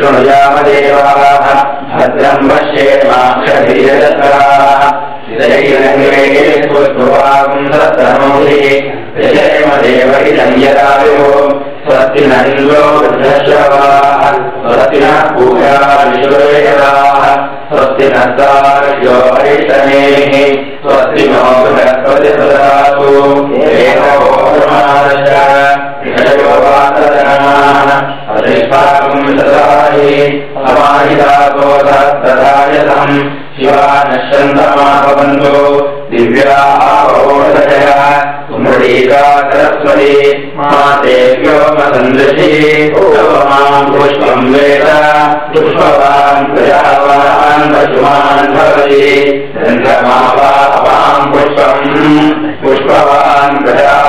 शृणुयामदेवाः भद्रम् यदायुः स्वस्ति न इन्द्रो वृद्धश्रवाः स्वस्ति नः पूजा विश्वेदाः स्वस्ति न स्वस्ति नो बृहस्पति मसन्दृशी माम् पुष्पम् वेद पुष्पवान् प्रजावान् पशुमान् भवति पुष्पम् पुष्पवान् प्रजावान्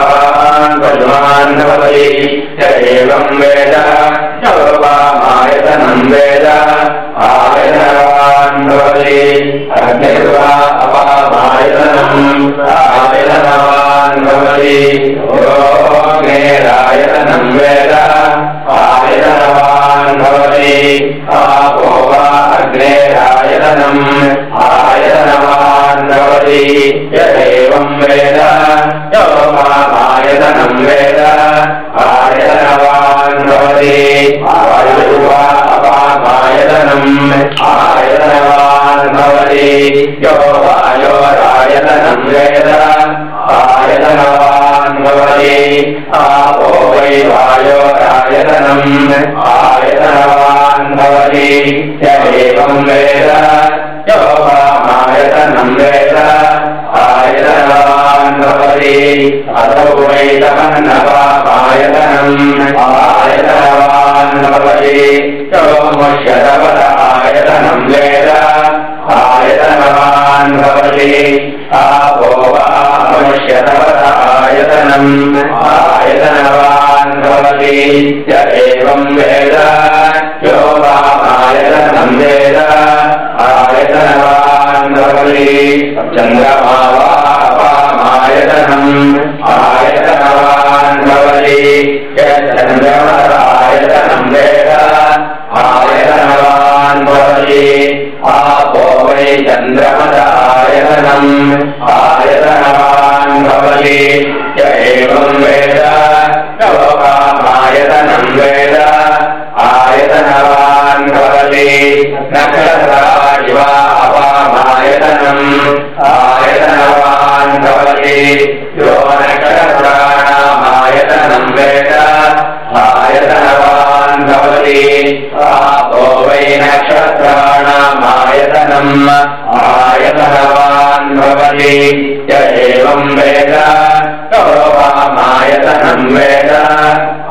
आयतनवान् भवति आयुर्वा अपामायतनम् आयतनवान् भवति यो वायोरायतनम् वेद आयतनवान् भवति आपो वै वायोरायतनम् आयतनवान् भवति य एवम् वेद। यो मुष्यतवद आयतनम् वेद आयतनवान् भवति। मनुष्यतवद आयतनम् आयतनवान् भवति। य एवम् वेद यो वामायतनम् वेद आयतनवान् भवति। चन्द्रमा वा अपामायतनम् आयतनवान् भवति। यच्चन्द्रमदायतनम् आपो वै नक्षत्राणामायतनम् आयतनवान् भवति। य एवम् वेद योगामायतनम् वेद।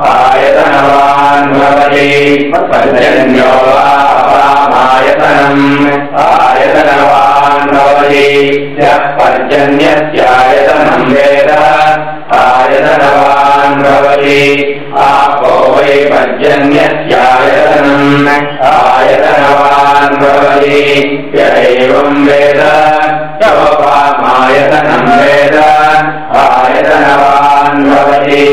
आयतनवान् भवति। पर्जन्यो वा अपामायतनम् आयतनवान् भवति। यः पर्जन्यस्यायतनम् भवति य एवम् वेद योपामायतनम् वेद आयतनवान् भवति